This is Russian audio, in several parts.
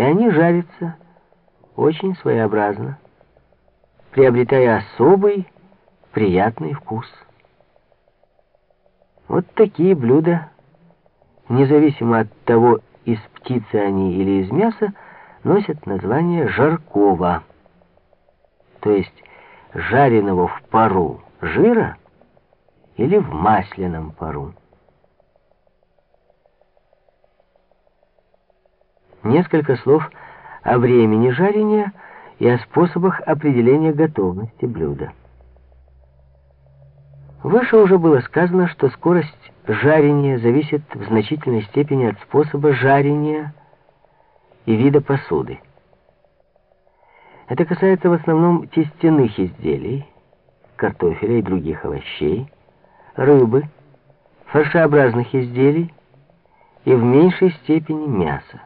и они жарятся очень своеобразно, приобретая особый приятный вкус. Вот такие блюда, независимо от того, из птицы они или из мяса, носят название жаркого, то есть жареного в пару жира или в масляном пару. Несколько слов о времени жарения и о способах определения готовности блюда. Выше уже было сказано, что скорость жарения зависит в значительной степени от способа жарения и вида посуды. Это касается в основном тестяных изделий, картофеля и других овощей, рыбы, фаршеобразных изделий и в меньшей степени мяса.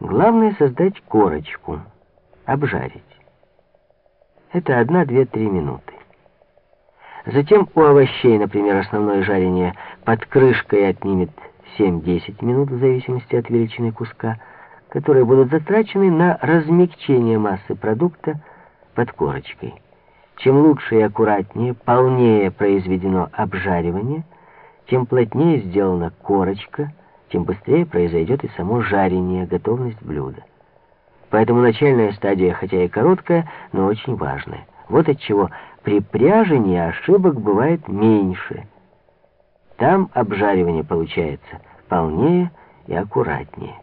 Главное создать корочку, обжарить. Это одна, две, три минуты. Затем у овощей, например, основное жарение под крышкой отнимет 7-10 минут, в зависимости от величины куска, которые будут затрачены на размягчение массы продукта под корочкой. Чем лучше и аккуратнее, полнее произведено обжаривание, тем плотнее сделана корочка, тем быстрее произойдет и само жарение, готовность блюда. Поэтому начальная стадия, хотя и короткая, но очень важная. Вот отчего при пряжении ошибок бывает меньше. Там обжаривание получается полнее и аккуратнее.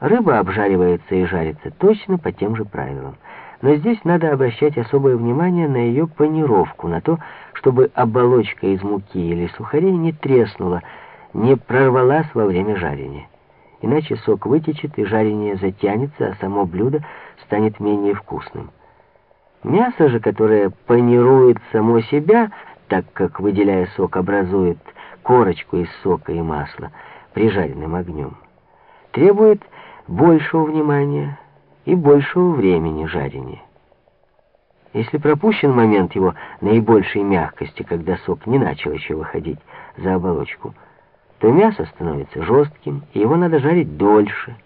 Рыба обжаривается и жарится точно по тем же правилам. Но здесь надо обращать особое внимание на ее панировку, на то, чтобы оболочка из муки или сухарей не треснула, не прорвалась во время жарения. Иначе сок вытечет и жарение затянется, а само блюдо станет менее вкусным. Мясо же, которое панирует само себя, так как, выделяя сок, образует корочку из сока и масла при жареным огнем, требует большего внимания и большего времени жарения. Если пропущен момент его наибольшей мягкости, когда сок не начал еще выходить за оболочку, то мясо становится жестким, и его надо жарить дольше.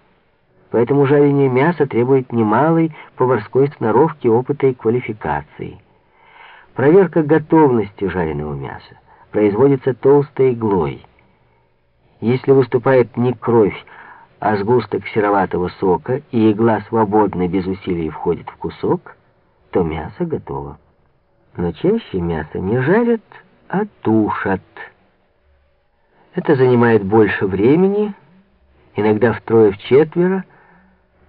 Поэтому жарение мяса требует немалой поварской сноровки, опыта и квалификации. Проверка готовности жареного мяса производится толстой иглой. Если выступает не кровь, а сгусток сероватого сока, и игла свободно, без усилий входит в кусок, то мясо готово. Но чаще мясо не жарят, а тушат. Это занимает больше времени, иногда втрое-вчетверо,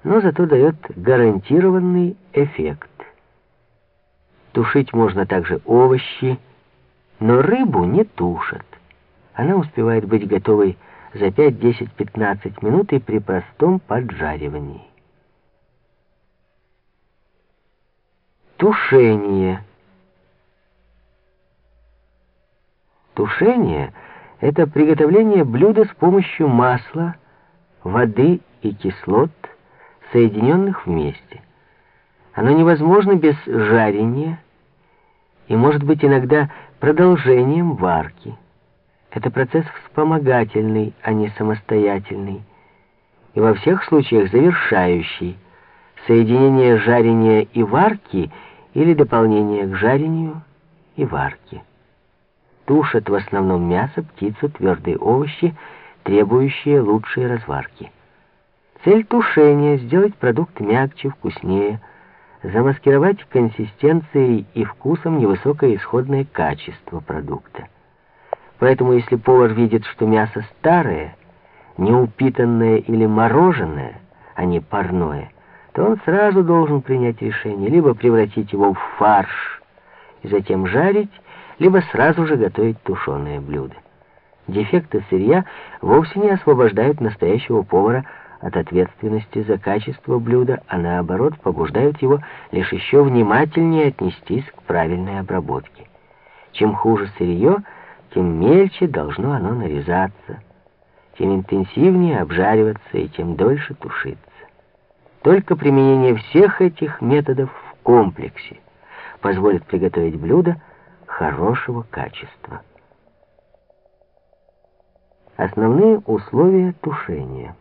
но зато дает гарантированный эффект. Тушить можно также овощи, но рыбу не тушат. Она успевает быть готовой за 5, 10, 15 минут и при простом поджаривании. Тушение. Тушение — это приготовление блюда с помощью масла, воды и кислот, соединенных вместе. Оно невозможно без жарения и может быть иногда продолжением варки. Это процесс вспомогательный, а не самостоятельный. И во всех случаях завершающий. Соединение жарения и варки или дополнение к жарению и варке. Тушат в основном мясо, птицу, твердые овощи, требующие лучшей разварки. Цель тушения — сделать продукт мягче, вкуснее, замаскировать консистенцией и вкусом невысокое исходное качество продукта. Поэтому если повар видит, что мясо старое, неупитанное или мороженое, а не парное, то он сразу должен принять решение либо превратить его в фарш и затем жарить, либо сразу же готовить тушеное блюдо. Дефекты сырья вовсе не освобождают настоящего повара от ответственности за качество блюда, а наоборот побуждают его лишь еще внимательнее отнестись к правильной обработке. Чем хуже сырье, тем мельче должно оно нарезаться, тем интенсивнее обжариваться и тем дольше тушиться. Только применение всех этих методов в комплексе позволит приготовить блюдо хорошего качества. Основные условия тушения –